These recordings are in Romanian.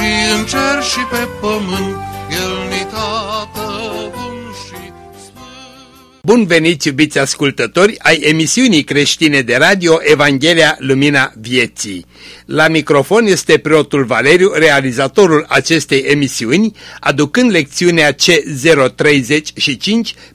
și în cer și pe pământ, El ni tată bun și sfânt. Bun venit, iubiți ascultători, ai emisiunii creștine de radio Evanghelia Lumina Vieții. La microfon este preotul Valeriu, realizatorul acestei emisiuni, aducând lecțiunea C035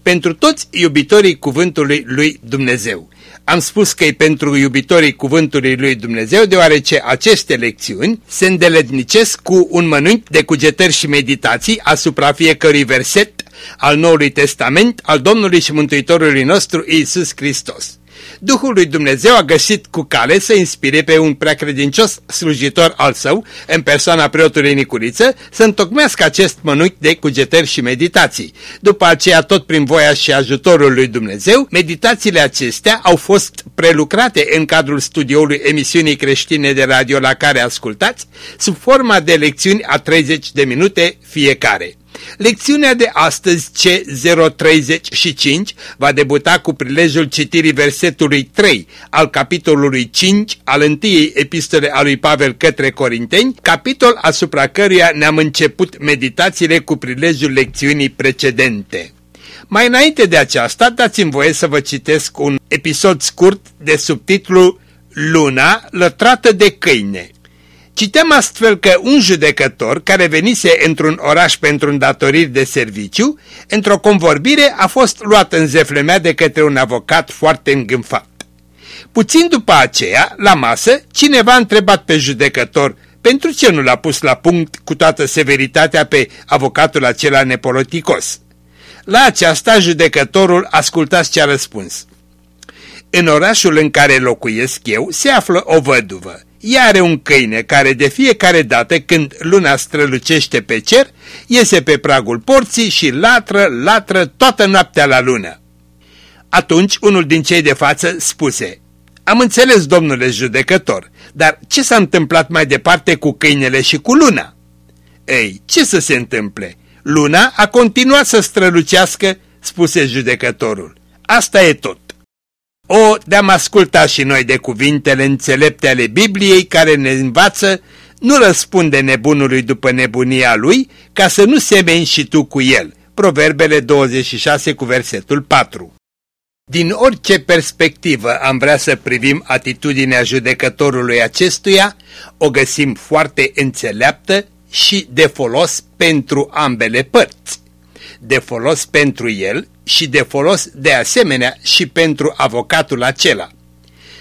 pentru toți iubitorii Cuvântului lui Dumnezeu. Am spus că e pentru iubitorii Cuvântului lui Dumnezeu, deoarece aceste lecțiuni se îndeletnicesc cu un mănânc de cugetări și meditații asupra fiecărui verset al Noului Testament al Domnului și Mântuitorului nostru Iisus Hristos. Duhul lui Dumnezeu a găsit cu cale să inspire pe un preacredincios slujitor al său, în persoana preotului Nicuriță, să întocmească acest mănânc de cugetări și meditații. După aceea, tot prin voia și ajutorul lui Dumnezeu, meditațiile acestea au fost prelucrate în cadrul studioului emisiunii creștine de radio la care ascultați, sub forma de lecțiuni a 30 de minute fiecare. Lecțiunea de astăzi, C035, va debuta cu prilejul citirii versetului 3 al capitolului 5 al întâiei epistole a lui Pavel către Corinteni, capitol asupra căruia ne-am început meditațiile cu prilejul lecțiunii precedente. Mai înainte de aceasta, dați-mi voie să vă citesc un episod scurt de subtitlu Luna lătrată de câine. Cităm astfel că un judecător care venise într-un oraș pentru îndatoriri de serviciu, într-o convorbire a fost luat în zeflemea de către un avocat foarte îngânfat. Puțin după aceea, la masă, cineva a întrebat pe judecător pentru ce nu l-a pus la punct cu toată severitatea pe avocatul acela nepoloticos. La aceasta, judecătorul ascultați ce a răspuns. În orașul în care locuiesc eu se află o văduvă ea are un câine care de fiecare dată când luna strălucește pe cer, iese pe pragul porții și latră, latră toată noaptea la lună. Atunci unul din cei de față spuse, Am înțeles, domnule judecător, dar ce s-a întâmplat mai departe cu câinele și cu luna? Ei, ce să se întâmple? Luna a continuat să strălucească, spuse judecătorul. Asta e tot. O, de-am ascultat și noi de cuvintele înțelepte ale Bibliei care ne învață, nu răspunde nebunului după nebunia lui, ca să nu semeni și tu cu el. Proverbele 26 cu versetul 4 Din orice perspectivă am vrea să privim atitudinea judecătorului acestuia, o găsim foarte înțeleaptă și de folos pentru ambele părți. De folos pentru el și de folos de asemenea și pentru avocatul acela.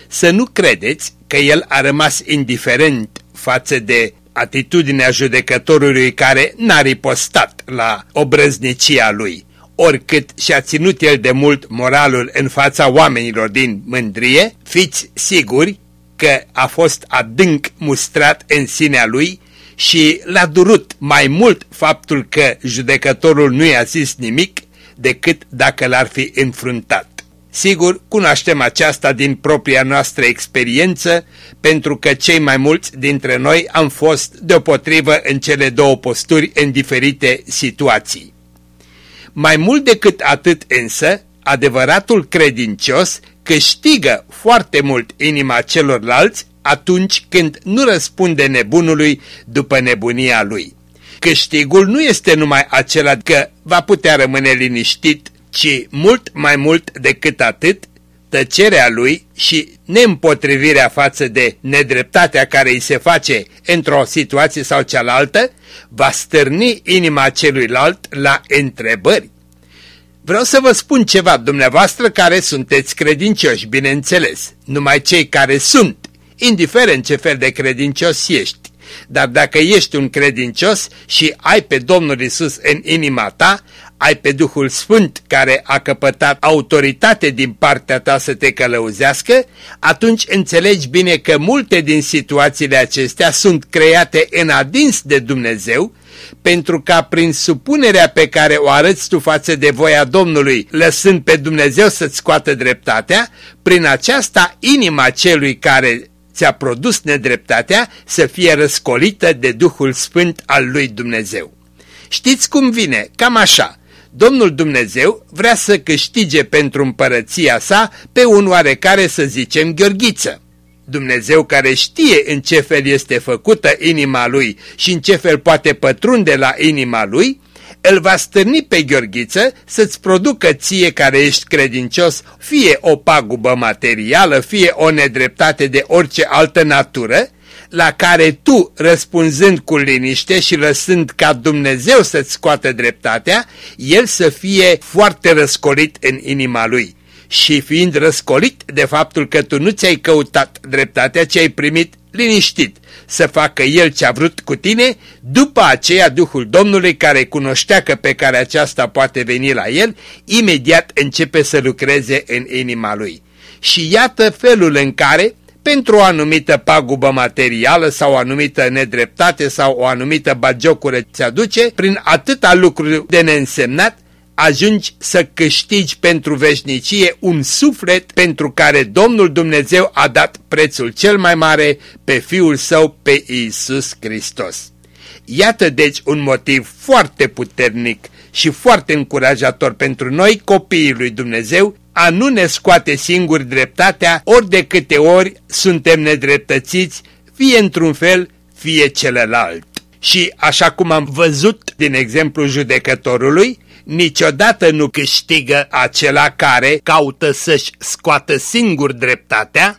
Să nu credeți că el a rămas indiferent față de atitudinea judecătorului care n-a ripostat la obrăznicia lui, oricât și-a ținut el de mult moralul în fața oamenilor din mândrie, fiți siguri că a fost adânc mustrat în sinea lui și l-a durut mai mult faptul că judecătorul nu i-a zis nimic decât dacă l-ar fi înfruntat. Sigur, cunoaștem aceasta din propria noastră experiență, pentru că cei mai mulți dintre noi am fost deopotrivă în cele două posturi în diferite situații. Mai mult decât atât însă, adevăratul credincios câștigă foarte mult inima celorlalți atunci când nu răspunde nebunului după nebunia lui. Câștigul nu este numai acela că va putea rămâne liniștit, ci mult mai mult decât atât, tăcerea lui și neîmpotrivirea față de nedreptatea care îi se face într-o situație sau cealaltă, va stârni inima celuilalt la întrebări. Vreau să vă spun ceva, dumneavoastră care sunteți credincioși, bineînțeles, numai cei care sunt, indiferent ce fel de credincios ești, dar dacă ești un credincios și ai pe Domnul Isus în inima ta, ai pe Duhul Sfânt care a căpătat autoritate din partea ta să te călăuzească, atunci înțelegi bine că multe din situațiile acestea sunt create în adins de Dumnezeu, pentru ca prin supunerea pe care o arăți tu față de voia Domnului, lăsând pe Dumnezeu să-ți scoată dreptatea, prin aceasta inima celui care ți-a produs nedreptatea să fie răscolită de Duhul Sfânt al lui Dumnezeu. Știți cum vine? Cam așa. Domnul Dumnezeu vrea să câștige pentru împărăția sa pe un oarecare să zicem Gheorghiță. Dumnezeu care știe în ce fel este făcută inima lui și în ce fel poate pătrunde la inima lui, îl va stârni pe Gheorghiță să-ți producă ție care ești credincios fie o pagubă materială, fie o nedreptate de orice altă natură, la care tu, răspunzând cu liniște și lăsând ca Dumnezeu să-ți scoată dreptatea, el să fie foarte răscolit în inima lui. Și fiind răscolit de faptul că tu nu ți-ai căutat dreptatea, ce ai primit liniștit, să facă el ce a vrut cu tine, după aceea Duhul Domnului care cunoștea că pe care aceasta poate veni la el, imediat începe să lucreze în inima lui. Și iată felul în care pentru o anumită pagubă materială sau o anumită nedreptate sau o anumită bagiocură ți aduce, prin atâta lucru de neînsemnat, ajungi să câștigi pentru veșnicie un suflet pentru care Domnul Dumnezeu a dat prețul cel mai mare pe Fiul Său, pe Iisus Hristos. Iată deci un motiv foarte puternic și foarte încurajator pentru noi, copiii lui Dumnezeu, a nu ne scoate singuri dreptatea ori de câte ori suntem nedreptățiți, fie într-un fel, fie celălalt. Și așa cum am văzut din exemplu judecătorului, niciodată nu câștigă acela care caută să-și scoată singur dreptatea,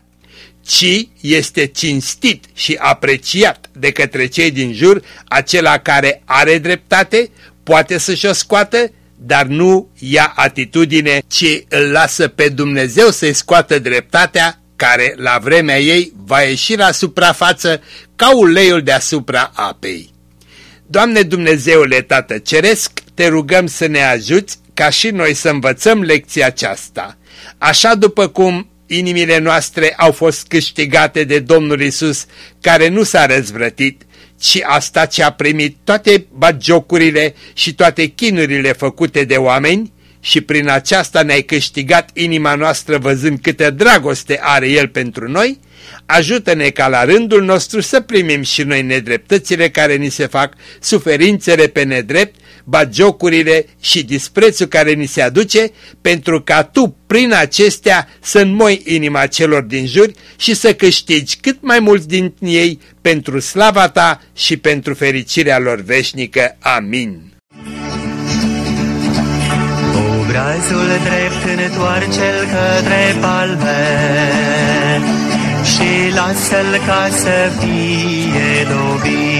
ci este cinstit și apreciat de către cei din jur acela care are dreptate, poate să-și o scoată, dar nu ia atitudine, ci îl lasă pe Dumnezeu să-i scoată dreptatea care la vremea ei va ieși la suprafață ca uleiul deasupra apei. Doamne Dumnezeule Tată Ceresc, te rugăm să ne ajuți ca și noi să învățăm lecția aceasta. Așa după cum inimile noastre au fost câștigate de Domnul Isus, care nu s-a răzvrătit, ci a stat și a primit toate bagiocurile și toate chinurile făcute de oameni și prin aceasta ne-ai câștigat inima noastră văzând câtă dragoste are El pentru noi, ajută-ne ca la rândul nostru să primim și noi nedreptățile care ni se fac, suferințele pe nedrept, bagiocurile și disprețul care ni se aduce, pentru ca Tu, prin acestea, să înmoi inima celor din jur și să câștigi cât mai mulți din ei pentru slava Ta și pentru fericirea lor veșnică. Amin. Obrazul drept întoarce-l către palme și lasă-l ca să fie dobit.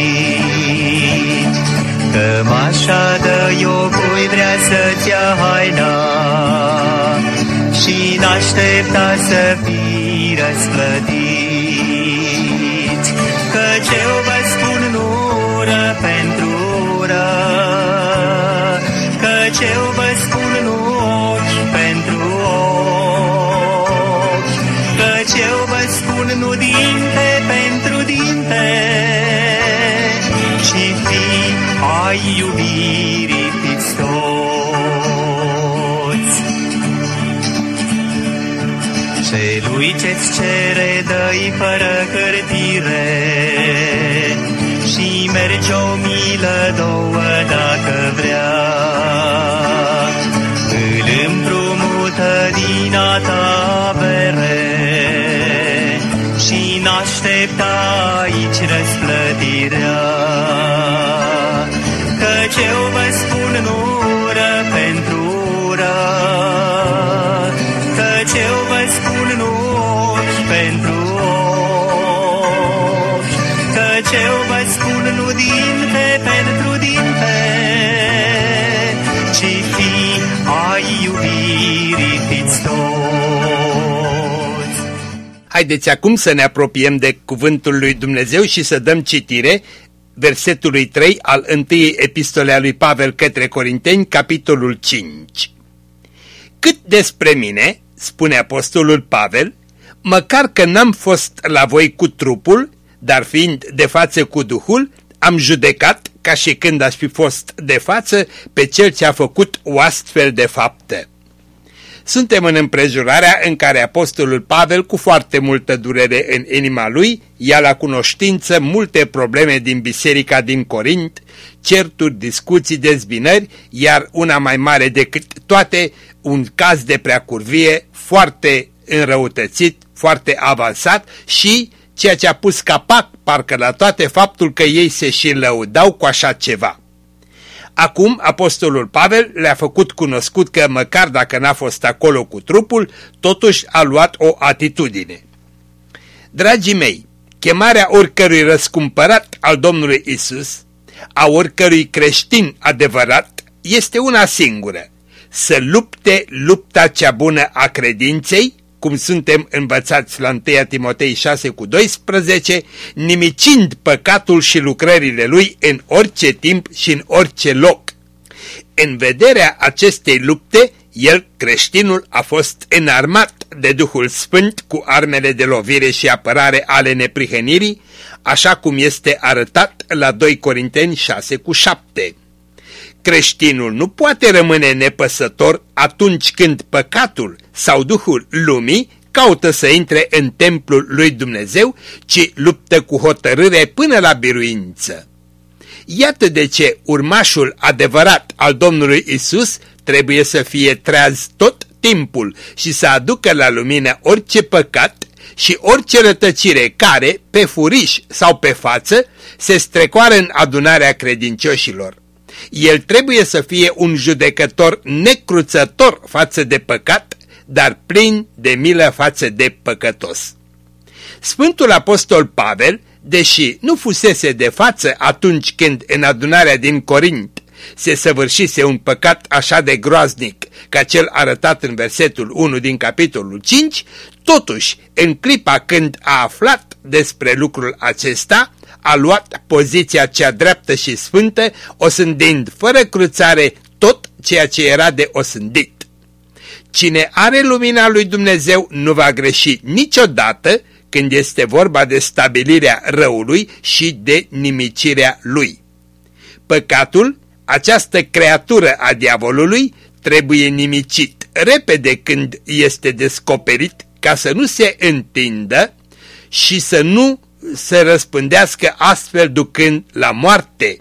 Cămașa de iocui vrea să-ți ia haina și n-aștepta să fii răsplătit. Căci eu cere dă-i fără hârtire și mergi o milă, două dacă Haideți acum să ne apropiem de cuvântul lui Dumnezeu și să dăm citire versetului 3 al întâiei epistole a lui Pavel către Corinteni, capitolul 5. Cât despre mine, spune apostolul Pavel, măcar că n-am fost la voi cu trupul, dar fiind de față cu Duhul, am judecat, ca și când aș fi fost de față, pe cel ce a făcut o astfel de faptă. Suntem în împrejurarea în care apostolul Pavel, cu foarte multă durere în inima lui, ia la cunoștință multe probleme din biserica din Corint, certuri, discuții, dezbinări, iar una mai mare decât toate, un caz de preacurvie foarte înrăutățit, foarte avansat și ceea ce a pus capac parcă la toate faptul că ei se și lăudau cu așa ceva. Acum apostolul Pavel le-a făcut cunoscut că măcar dacă n-a fost acolo cu trupul, totuși a luat o atitudine. Dragii mei, chemarea oricărui răscumpărat al Domnului Isus, a oricărui creștin adevărat, este una singură, să lupte lupta cea bună a credinței, cum suntem învățați la 1 Timotei 6 cu 12, nimicind păcatul și lucrările lui în orice timp și în orice loc. În vederea acestei lupte, el, creștinul, a fost înarmat de Duhul Sfânt cu armele de lovire și apărare ale neprihănirii, așa cum este arătat la 2 Corinteni 6 cu 7. Creștinul nu poate rămâne nepăsător atunci când păcatul sau Duhul lumii caută să intre în templul lui Dumnezeu, ci luptă cu hotărâre până la biruință. Iată de ce urmașul adevărat al Domnului Isus trebuie să fie treaz tot timpul și să aducă la lumină orice păcat și orice rătăcire care, pe furiș sau pe față, se strecoară în adunarea credincioșilor. El trebuie să fie un judecător necruțător față de păcat, dar plin de milă față de păcătos. Sfântul Apostol Pavel, deși nu fusese de față atunci când în adunarea din Corint se săvârșise un păcat așa de groaznic ca cel arătat în versetul 1 din capitolul 5, totuși, în clipa când a aflat despre lucrul acesta, a luat poziția cea dreaptă și sfântă, osândind fără cruțare tot ceea ce era de osândit. Cine are lumina lui Dumnezeu nu va greși niciodată când este vorba de stabilirea răului și de nimicirea lui. Păcatul, această creatură a diavolului, trebuie nimicit repede când este descoperit ca să nu se întindă și să nu se răspândească astfel ducând la moarte.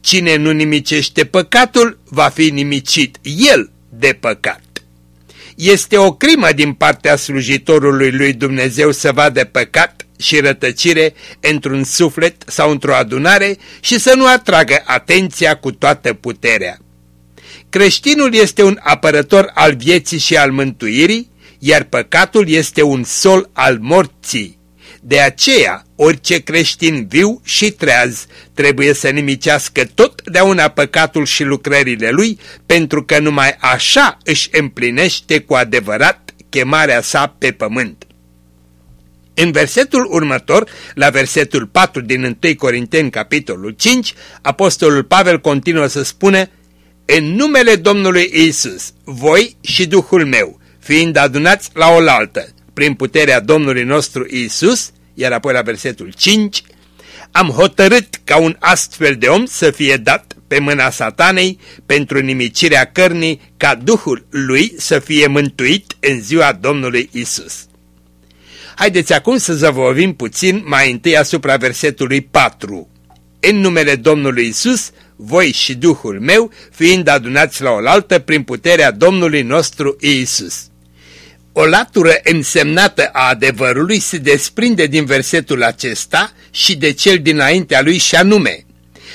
Cine nu nimicește păcatul va fi nimicit el de păcat. Este o crimă din partea slujitorului lui Dumnezeu să vadă păcat și rătăcire într-un suflet sau într-o adunare și să nu atragă atenția cu toată puterea. Creștinul este un apărător al vieții și al mântuirii, iar păcatul este un sol al morții. De aceea, orice creștin viu și treaz trebuie să nimicească totdeauna păcatul și lucrările lui, pentru că numai așa își împlinește cu adevărat chemarea sa pe pământ. În versetul următor, la versetul 4 din 1 Corinteni, capitolul 5, apostolul Pavel continuă să spună În numele Domnului Isus, voi și Duhul meu, fiind adunați la oaltă, prin puterea Domnului nostru Isus, iar apoi la versetul 5, am hotărât ca un astfel de om să fie dat pe mâna satanei pentru nimicirea cărnii, ca Duhul lui să fie mântuit în ziua Domnului Isus. Haideți acum să zăvovim puțin mai întâi asupra versetului 4. În numele Domnului Isus, voi și Duhul meu, fiind adunați la oaltă prin puterea Domnului nostru Isus. O latură însemnată a adevărului se desprinde din versetul acesta și de cel dinaintea lui și anume.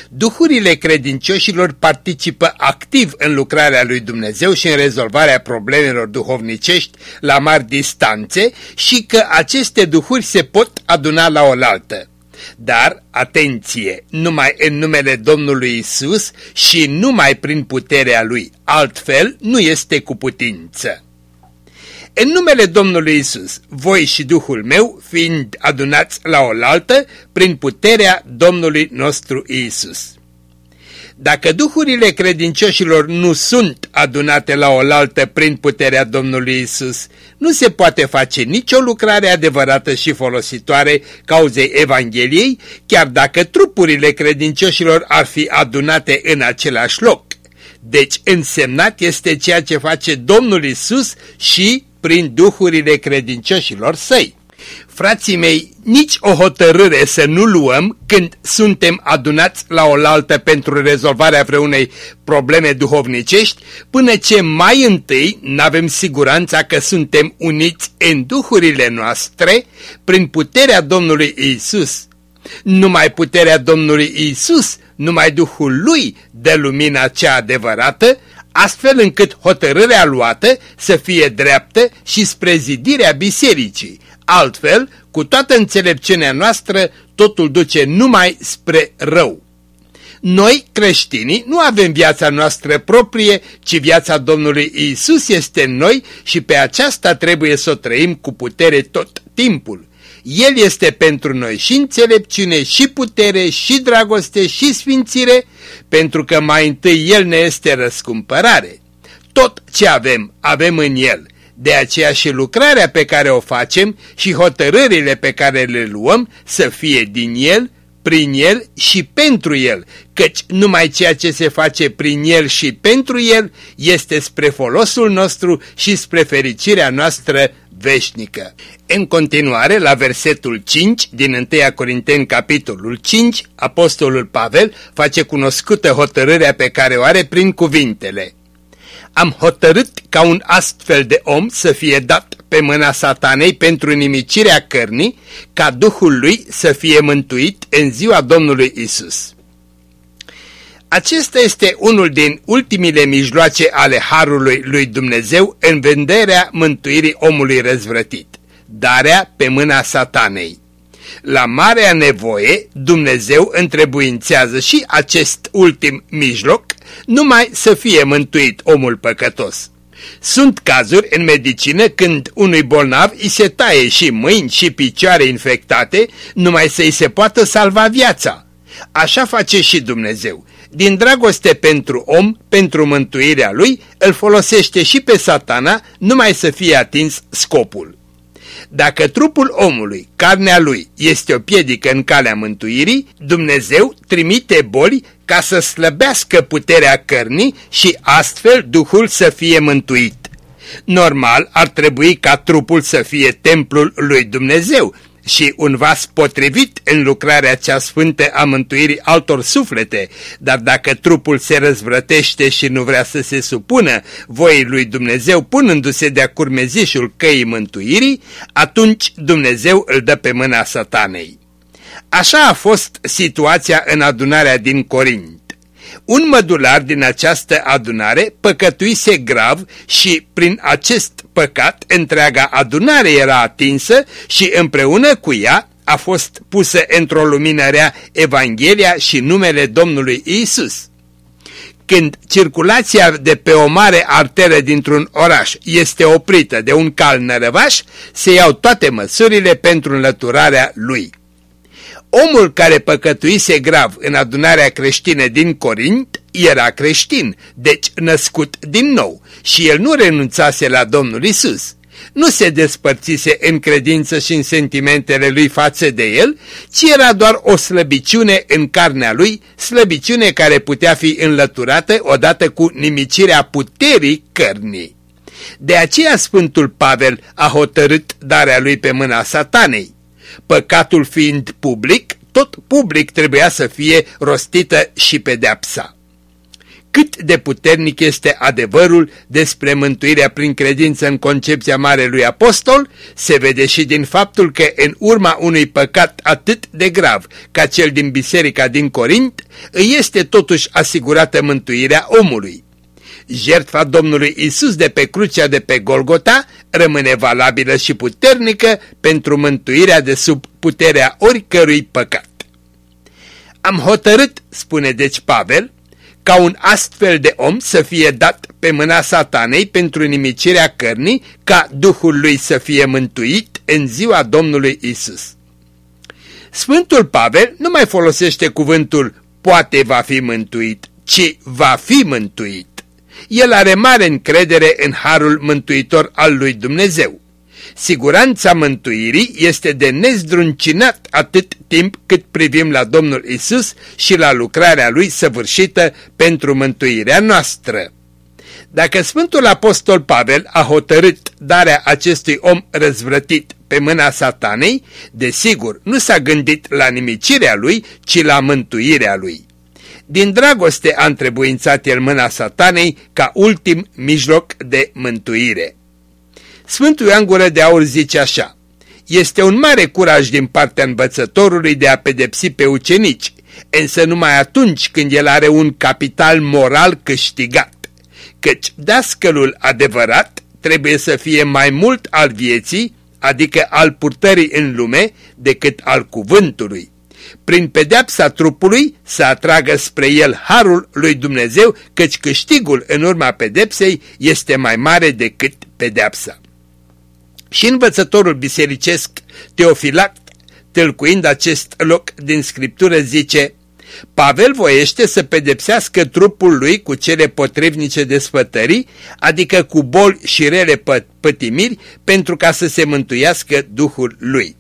Duhurile credincioșilor participă activ în lucrarea lui Dumnezeu și în rezolvarea problemelor duhovnicești la mari distanțe și că aceste duhuri se pot aduna la oaltă. Dar, atenție, numai în numele Domnului Isus și numai prin puterea Lui, altfel nu este cu putință. În numele Domnului Isus, voi și Duhul meu fiind adunați la oaltă prin puterea Domnului nostru Isus. Dacă duhurile credincioșilor nu sunt adunate la oaltă prin puterea Domnului Isus, nu se poate face nicio lucrare adevărată și folositoare cauzei Evangheliei, chiar dacă trupurile credincioșilor ar fi adunate în același loc. Deci însemnat este ceea ce face Domnul Isus și prin duhurile credincioșilor săi. Frații mei, nici o hotărâre să nu luăm când suntem adunați la oaltă pentru rezolvarea vreunei probleme duhovnicești, până ce mai întâi n-avem siguranța că suntem uniți în duhurile noastre prin puterea Domnului Isus. Numai puterea Domnului Isus, numai Duhul Lui de lumina cea adevărată, astfel încât hotărârea luată să fie dreaptă și spre zidirea bisericii, Altfel, cu toată înțelepciunea noastră, totul duce numai spre rău. Noi, creștinii, nu avem viața noastră proprie, ci viața Domnului Isus este în noi și pe aceasta trebuie să o trăim cu putere tot timpul. El este pentru noi și înțelepciune, și putere, și dragoste, și sfințire, pentru că mai întâi El ne este răscumpărare. Tot ce avem, avem în El – de aceea și lucrarea pe care o facem și hotărârile pe care le luăm să fie din El, prin El și pentru El, căci numai ceea ce se face prin El și pentru El este spre folosul nostru și spre fericirea noastră veșnică. În continuare, la versetul 5 din 1 Corinteni, capitolul 5, Apostolul Pavel face cunoscută hotărârea pe care o are prin cuvintele am hotărât ca un astfel de om să fie dat pe mâna satanei pentru nimicirea cărnii, ca Duhul lui să fie mântuit în ziua Domnului Isus. Acesta este unul din ultimile mijloace ale Harului lui Dumnezeu în vânderea mântuirii omului răzvrătit, darea pe mâna satanei. La marea nevoie, Dumnezeu întrebuințează și acest ultim mijloc, numai să fie mântuit omul păcătos. Sunt cazuri în medicină când unui bolnav îi se taie și mâini și picioare infectate, numai să îi se poată salva viața. Așa face și Dumnezeu. Din dragoste pentru om, pentru mântuirea lui, îl folosește și pe satana, numai să fie atins scopul. Dacă trupul omului, carnea lui, este o piedică în calea mântuirii, Dumnezeu trimite boli ca să slăbească puterea cărnii și astfel Duhul să fie mântuit. Normal ar trebui ca trupul să fie templul lui Dumnezeu, și un vas potrivit în lucrarea cea sfântă a mântuirii altor suflete, dar dacă trupul se răzvrătește și nu vrea să se supună voii lui Dumnezeu punându-se de-a curmezișul căii mântuirii, atunci Dumnezeu îl dă pe mâna satanei. Așa a fost situația în adunarea din Corint. Un mădular din această adunare păcătuise grav și prin acest păcat întreaga adunare era atinsă și împreună cu ea a fost pusă într-o lumină rea Evanghelia și numele Domnului Isus. Când circulația de pe o mare arteră dintr-un oraș este oprită de un cal nărăvaș, se iau toate măsurile pentru înlăturarea lui. Omul care păcătuise grav în adunarea creștină din Corint era creștin, deci născut din nou, și el nu renunțase la Domnul Isus. Nu se despărțise în credință și în sentimentele lui față de el, ci era doar o slăbiciune în carnea lui, slăbiciune care putea fi înlăturată odată cu nimicirea puterii cărnii. De aceea Sfântul Pavel a hotărât darea lui pe mâna satanei. Păcatul fiind public, tot public trebuia să fie rostită și pedeapsa. Cât de puternic este adevărul despre mântuirea prin credință în concepția Marelui Apostol, se vede și din faptul că în urma unui păcat atât de grav ca cel din biserica din Corint, îi este totuși asigurată mântuirea omului jertfa Domnului Isus de pe crucea de pe Golgota rămâne valabilă și puternică pentru mântuirea de sub puterea oricărui păcat. Am hotărât, spune deci Pavel, ca un astfel de om să fie dat pe mâna satanei pentru nimicirea cărnii, ca Duhul lui să fie mântuit în ziua Domnului Isus. Sfântul Pavel nu mai folosește cuvântul poate va fi mântuit, ci va fi mântuit. El are mare încredere în harul mântuitor al lui Dumnezeu. Siguranța mântuirii este de nezdruncinat atât timp cât privim la Domnul Isus și la lucrarea Lui săvârșită pentru mântuirea noastră. Dacă Sfântul Apostol Pavel a hotărât darea acestui om răzvrătit pe mâna satanei, desigur, nu s-a gândit la nimicirea lui, ci la mântuirea lui. Din dragoste a întrebuințat el mâna satanei ca ultim mijloc de mântuire. Sfântul Ioan Gură de Aur zice așa, Este un mare curaj din partea învățătorului de a pedepsi pe ucenici, însă numai atunci când el are un capital moral câștigat, căci dascălul adevărat trebuie să fie mai mult al vieții, adică al purtării în lume, decât al cuvântului. Prin pedeapsa trupului să atragă spre el harul lui Dumnezeu, căci câștigul în urma pedepsei este mai mare decât pedeapsa. Și învățătorul bisericesc Teofilact, tâlcuind acest loc din Scriptură, zice Pavel voiește să pedepsească trupul lui cu cele potrivnice de sfătării, adică cu boli și rele pă pătimiri, pentru ca să se mântuiască Duhul lui.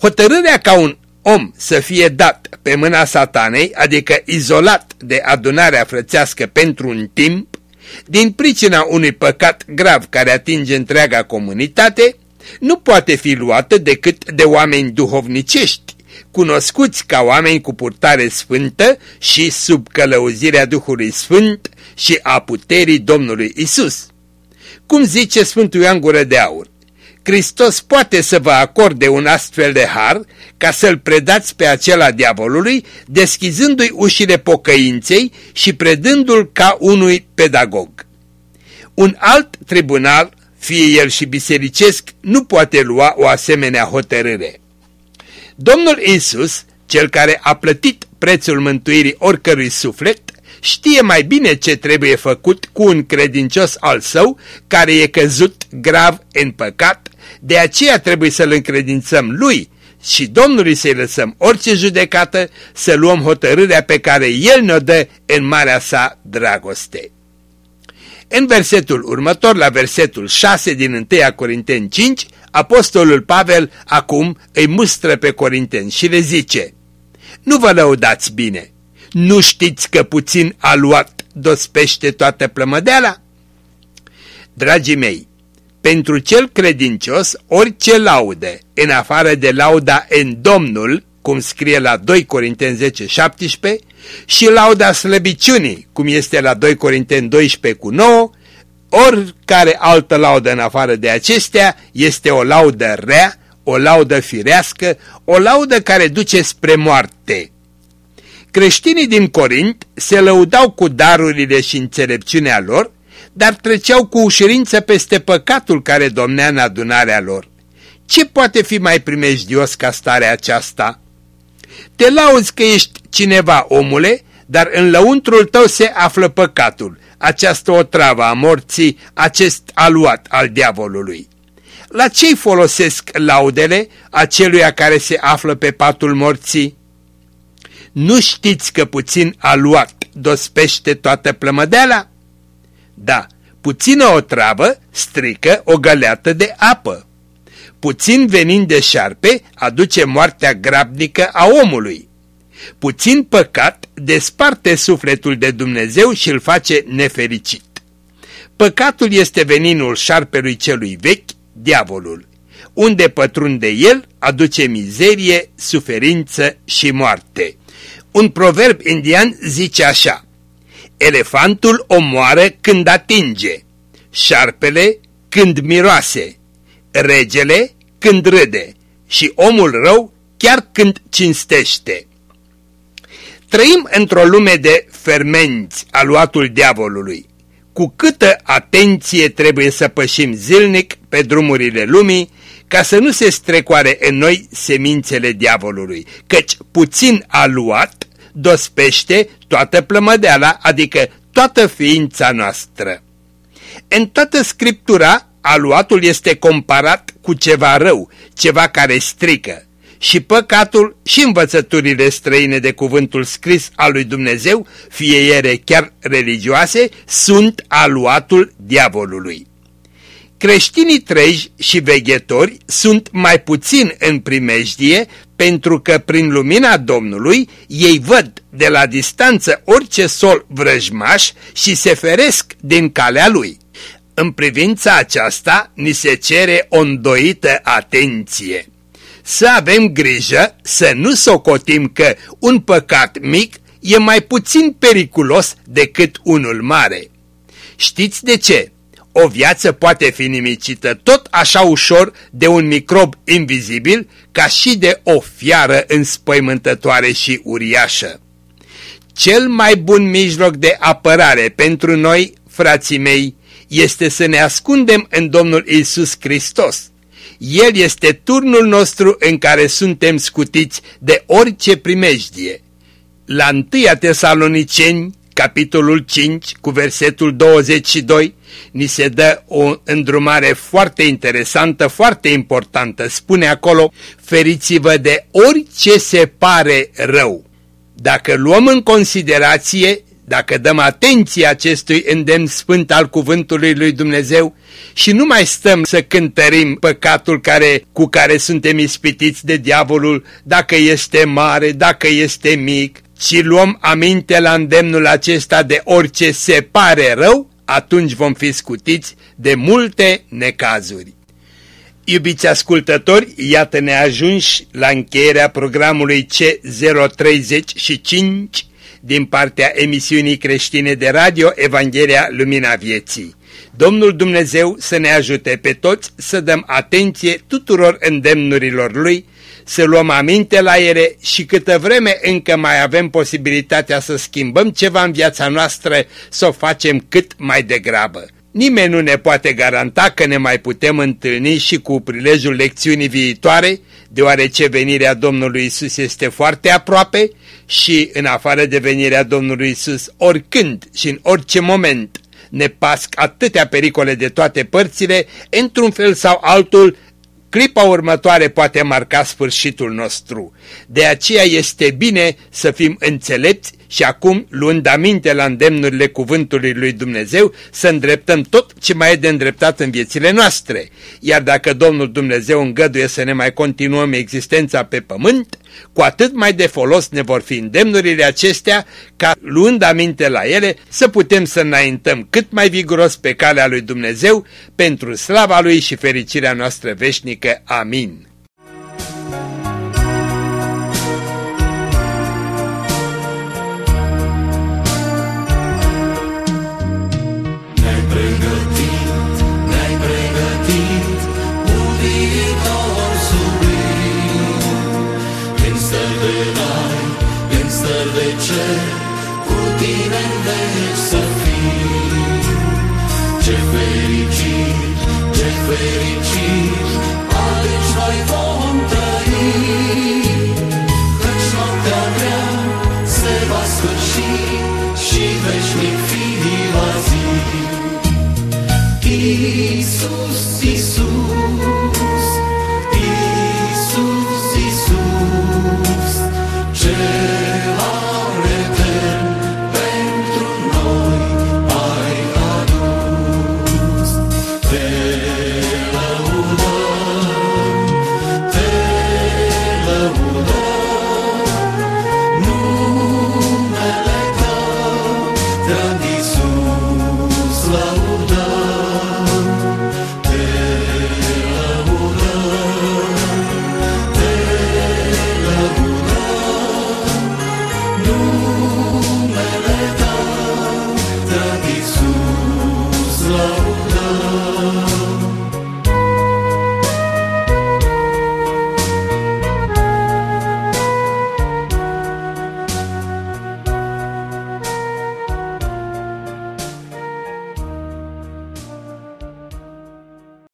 Hotărârea ca un om să fie dat pe mâna satanei, adică izolat de adunarea frățească pentru un timp, din pricina unui păcat grav care atinge întreaga comunitate, nu poate fi luată decât de oameni duhovnicești, cunoscuți ca oameni cu purtare sfântă și sub călăuzirea Duhului Sfânt și a puterii Domnului Isus. Cum zice Sfântul Ioan Gură de Aur, Hristos poate să vă acorde un astfel de har ca să-l predați pe acela diavolului, deschizându-i ușile pocăinței și predându-l ca unui pedagog. Un alt tribunal, fie el și bisericesc, nu poate lua o asemenea hotărâre. Domnul Isus, cel care a plătit prețul mântuirii oricărui suflet, știe mai bine ce trebuie făcut cu un credincios al său care e căzut grav în păcat, de aceea trebuie să-l încredințăm lui și Domnului să-i lăsăm orice judecată, să luăm hotărârea pe care El ne-o dă în marea sa dragoste. În versetul următor, la versetul 6 din 1 Corinteni 5, Apostolul Pavel acum îi mustră pe Corinteni și le zice Nu vă lăudați bine, nu știți că puțin aluat dospește toată plămădeala? Dragii mei, pentru cel credincios orice laude, în afară de lauda în Domnul, cum scrie la 2 Corinteni 10, 17, și lauda slăbiciunii, cum este la 2 Corinteni 12 cu 9, oricare altă laudă în afară de acestea este o laudă rea, o laudă firească, o laudă care duce spre moarte. Creștinii din Corint se lăudau cu darurile și înțelepciunea lor, dar treceau cu ușurință peste păcatul care domnea în adunarea lor. Ce poate fi mai primejdios ca starea aceasta? Te lauzi că ești cineva, omule, dar în lăuntrul tău se află păcatul, această otravă a morții, acest aluat al diavolului. La ce folosesc laudele aceluia care se află pe patul morții? Nu știți că puțin aluat dospește toată plămădeala? Da, puțină o travă strică o găleată de apă. Puțin venind de șarpe aduce moartea grabnică a omului. Puțin păcat desparte sufletul de Dumnezeu și îl face nefericit. Păcatul este veninul șarpelui celui vechi, diavolul. Unde pătrunde el, aduce mizerie, suferință și moarte. Un proverb indian zice așa, Elefantul omoară când atinge, șarpele când miroase, regele când râde și omul rău chiar când cinstește. Trăim într-o lume de fermenți, aluatul diavolului. Cu câtă atenție trebuie să pășim zilnic pe drumurile lumii, ca să nu se strecoare în noi semințele diavolului, căci puțin aluat dospește toată plămădeala, adică toată ființa noastră. În toată Scriptura, aluatul este comparat cu ceva rău, ceva care strică. Și păcatul și învățăturile străine de cuvântul scris al lui Dumnezeu, fie ele chiar religioase, sunt aluatul diavolului. Creștinii treji și veghetori sunt mai puțin în primejdie pentru că prin lumina Domnului ei văd de la distanță orice sol vrăjmaș și se feresc din calea lui. În privința aceasta ni se cere o îndoită atenție. Să avem grijă să nu socotim că un păcat mic e mai puțin periculos decât unul mare. Știți de ce? O viață poate fi nimicită tot așa ușor de un microb invizibil ca și de o fiară înspăimântătoare și uriașă. Cel mai bun mijloc de apărare pentru noi, frații mei, este să ne ascundem în Domnul Isus Hristos. El este turnul nostru în care suntem scutiți de orice primejdie. La 1 Tesaloniceni, capitolul 5, cu versetul 22, ni se dă o îndrumare foarte interesantă, foarte importantă. Spune acolo, feriți-vă de orice se pare rău. Dacă luăm în considerație dacă dăm atenție acestui îndemn sfânt al cuvântului lui Dumnezeu și nu mai stăm să cântărim păcatul care, cu care suntem ispitiți de diavolul, dacă este mare, dacă este mic, ci luăm aminte la îndemnul acesta de orice se pare rău, atunci vom fi scutiți de multe necazuri. Iubiți ascultători, iată ne ajungi la încheierea programului C035 din partea emisiunii creștine de radio Evanghelia Lumina Vieții. Domnul Dumnezeu să ne ajute pe toți să dăm atenție tuturor îndemnurilor Lui, să luăm aminte la ele și câtă vreme încă mai avem posibilitatea să schimbăm ceva în viața noastră, să o facem cât mai degrabă. Nimeni nu ne poate garanta că ne mai putem întâlni și cu prilejul lecțiunii viitoare, deoarece venirea Domnului Isus este foarte aproape și în afară de venirea Domnului Isus, oricând și în orice moment ne pasc atâtea pericole de toate părțile, într-un fel sau altul, clipa următoare poate marca sfârșitul nostru. De aceea este bine să fim înțelepți și acum, luând aminte la îndemnurile cuvântului lui Dumnezeu, să îndreptăm tot ce mai e de îndreptat în viețile noastre. Iar dacă Domnul Dumnezeu îngăduie să ne mai continuăm existența pe pământ, cu atât mai de folos ne vor fi îndemnurile acestea, ca luând aminte la ele, să putem să înaintăm cât mai viguros pe calea lui Dumnezeu, pentru slava lui și fericirea noastră veșnică. Amin. Nu